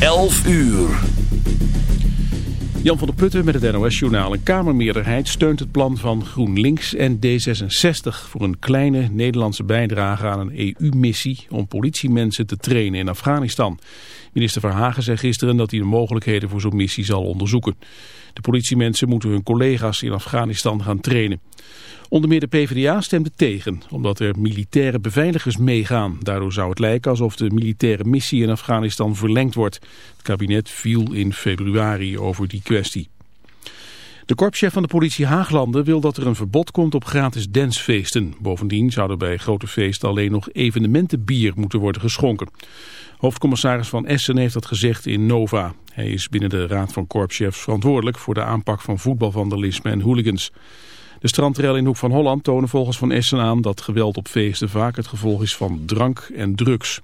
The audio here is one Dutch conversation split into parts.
11 uur. Jan van der Putten met het NOS-journaal. Een Kamermeerderheid steunt het plan van GroenLinks en D66 voor een kleine Nederlandse bijdrage aan een EU-missie om politiemensen te trainen in Afghanistan. Minister Verhagen zei gisteren dat hij de mogelijkheden voor zo'n missie zal onderzoeken. De politiemensen moeten hun collega's in Afghanistan gaan trainen. Onder meer de PvdA stemde tegen, omdat er militaire beveiligers meegaan. Daardoor zou het lijken alsof de militaire missie in Afghanistan verlengd wordt. Het kabinet viel in februari over die kwestie. De korpschef van de politie Haaglanden wil dat er een verbod komt op gratis dansfeesten. Bovendien zouden bij grote feesten alleen nog evenementenbier moeten worden geschonken. Hoofdcommissaris van Essen heeft dat gezegd in Nova. Hij is binnen de Raad van Korpschefs verantwoordelijk voor de aanpak van voetbalvandalisme en hooligans. De strandrel in Hoek van Holland tonen volgens Van Essen aan dat geweld op feesten vaak het gevolg is van drank en drugs.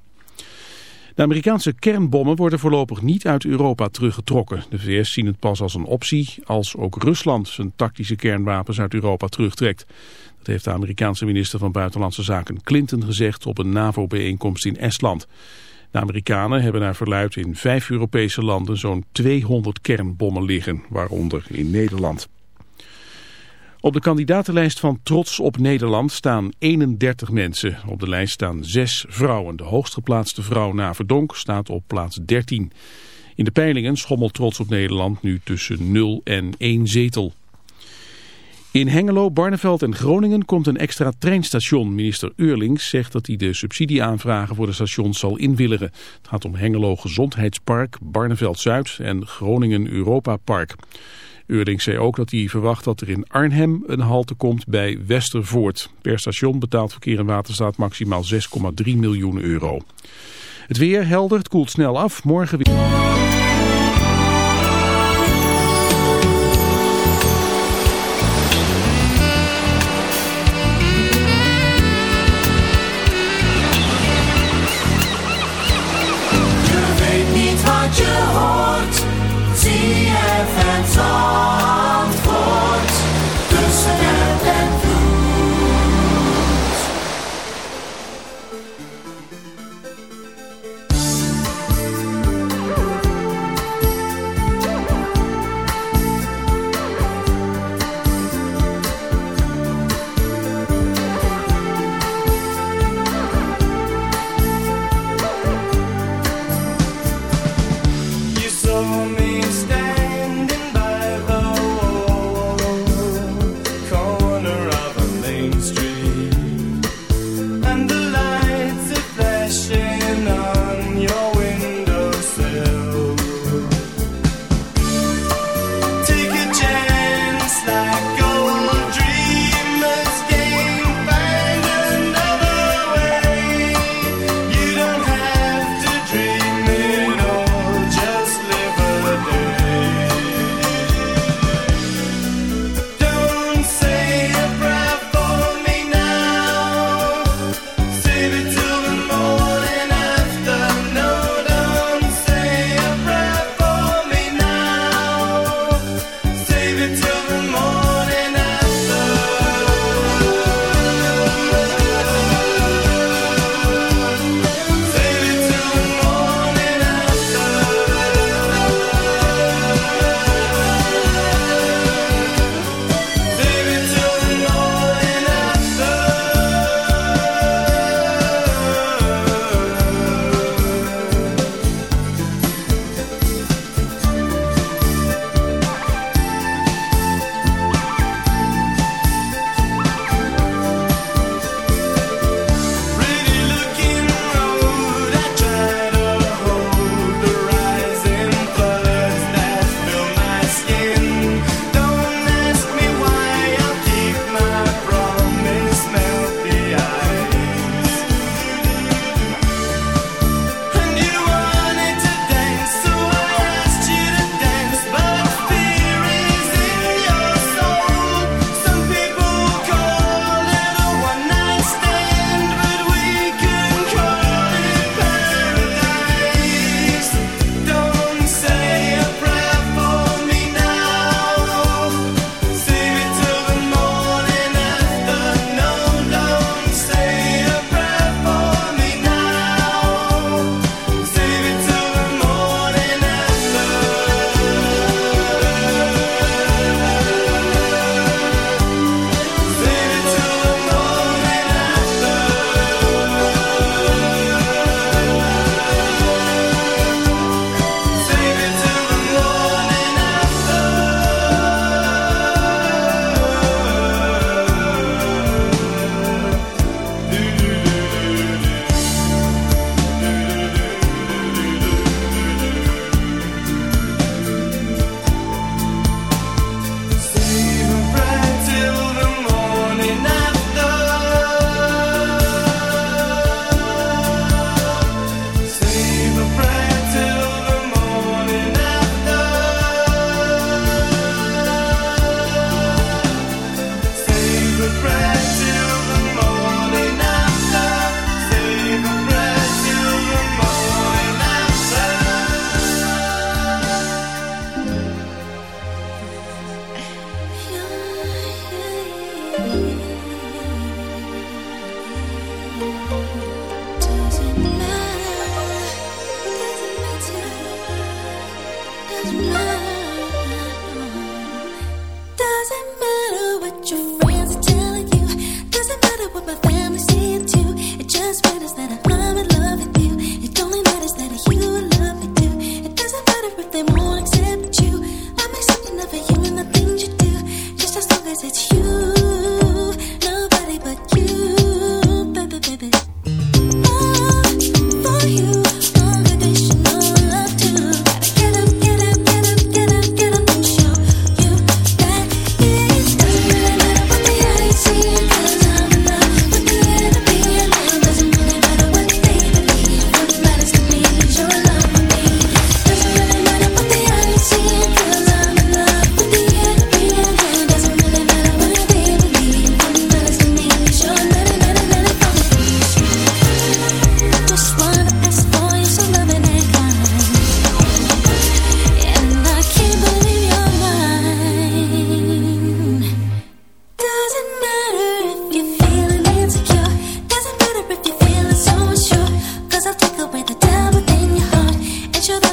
De Amerikaanse kernbommen worden voorlopig niet uit Europa teruggetrokken. De VS zien het pas als een optie als ook Rusland zijn tactische kernwapens uit Europa terugtrekt. Dat heeft de Amerikaanse minister van Buitenlandse Zaken Clinton gezegd op een NAVO-bijeenkomst in Estland. De Amerikanen hebben naar verluid in vijf Europese landen zo'n 200 kernbommen liggen, waaronder in Nederland. Op de kandidatenlijst van Trots op Nederland staan 31 mensen. Op de lijst staan 6 vrouwen. De hoogstgeplaatste vrouw na Verdonk staat op plaats 13. In de peilingen schommelt Trots op Nederland nu tussen 0 en 1 zetel. In Hengelo, Barneveld en Groningen komt een extra treinstation. Minister Eurlings zegt dat hij de subsidieaanvragen voor de stations zal inwilligen. Het gaat om Hengelo Gezondheidspark, Barneveld Zuid en Groningen Europa Park. Eurlings zei ook dat hij verwacht dat er in Arnhem een halte komt bij Westervoort. Per station betaalt Verkeer en Waterstaat maximaal 6,3 miljoen euro. Het weer helder, het koelt snel af. Morgen weer...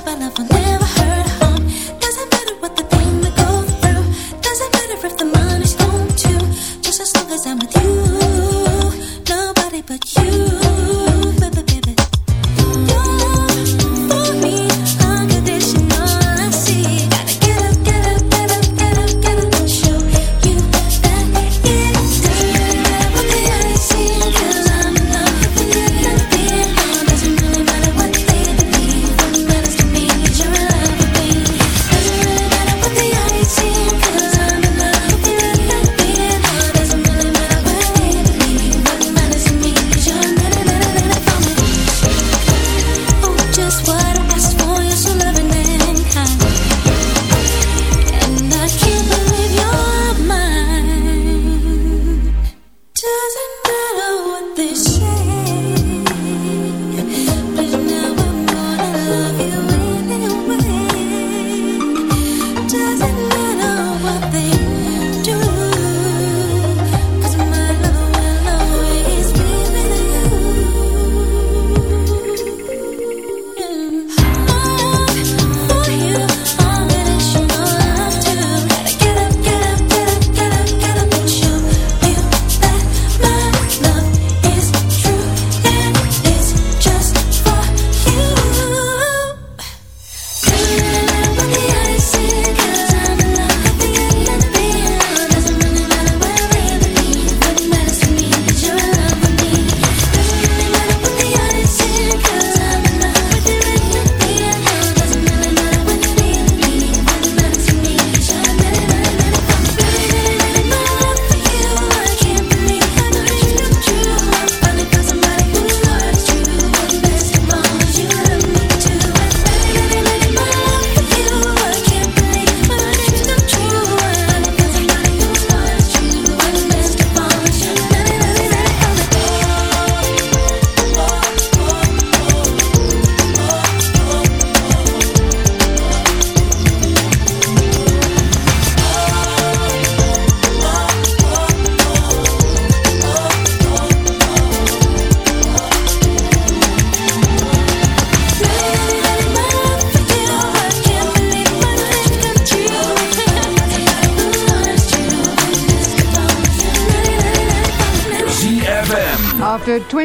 happen if I never heard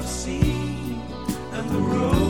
I've seen and the road.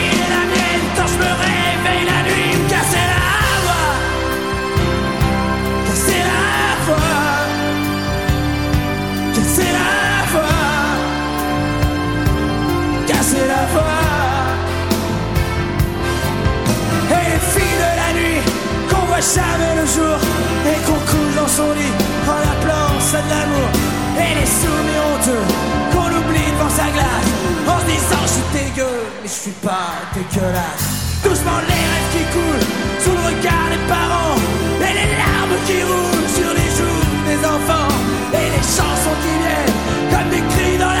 son lit en appelant ça de l'amour. Et les soumis honteux qu'on oublie devant sa glace en se disant je suis dégueu mais je suis pas dégueulasse. Doucement les rêves qui coulent sous le regard des parents et les larmes qui roulent sur les joues des enfants et les chansons qui viennent comme des cris dans la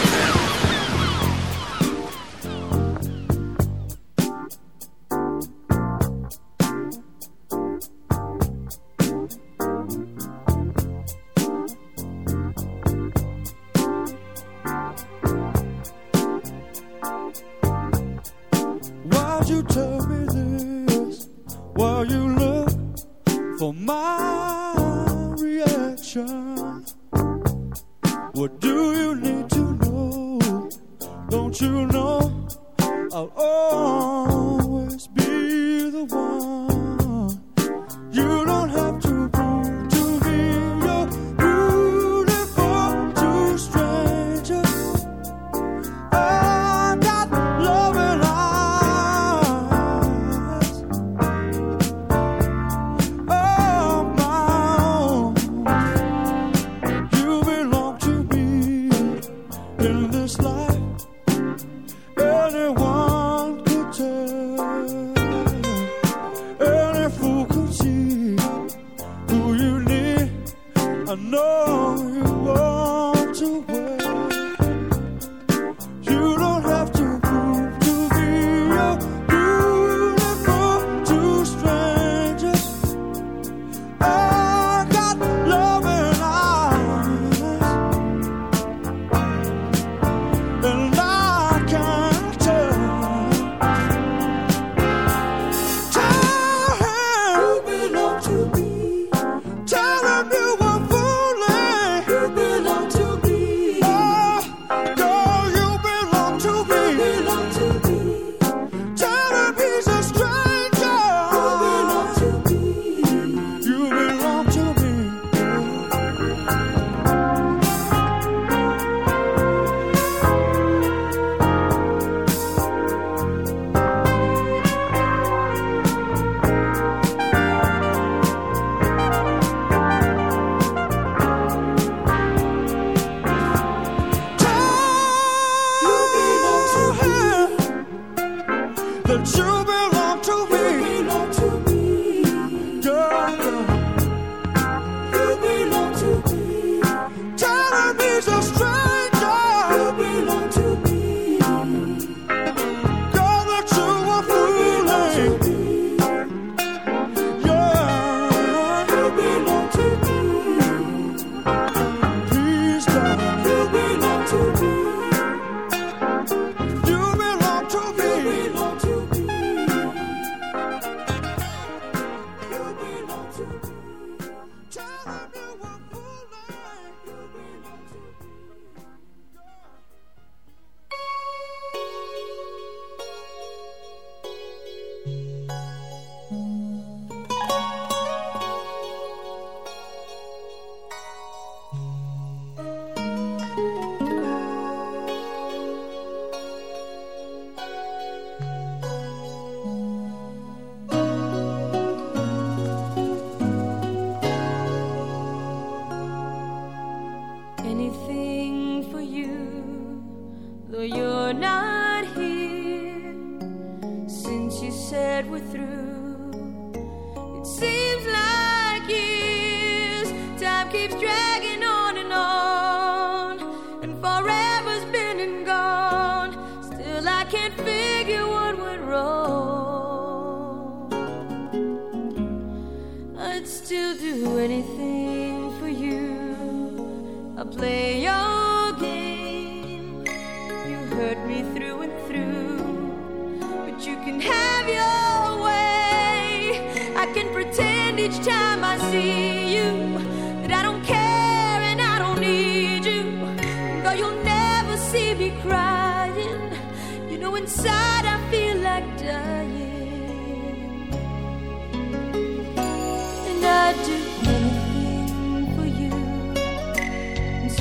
said we're through.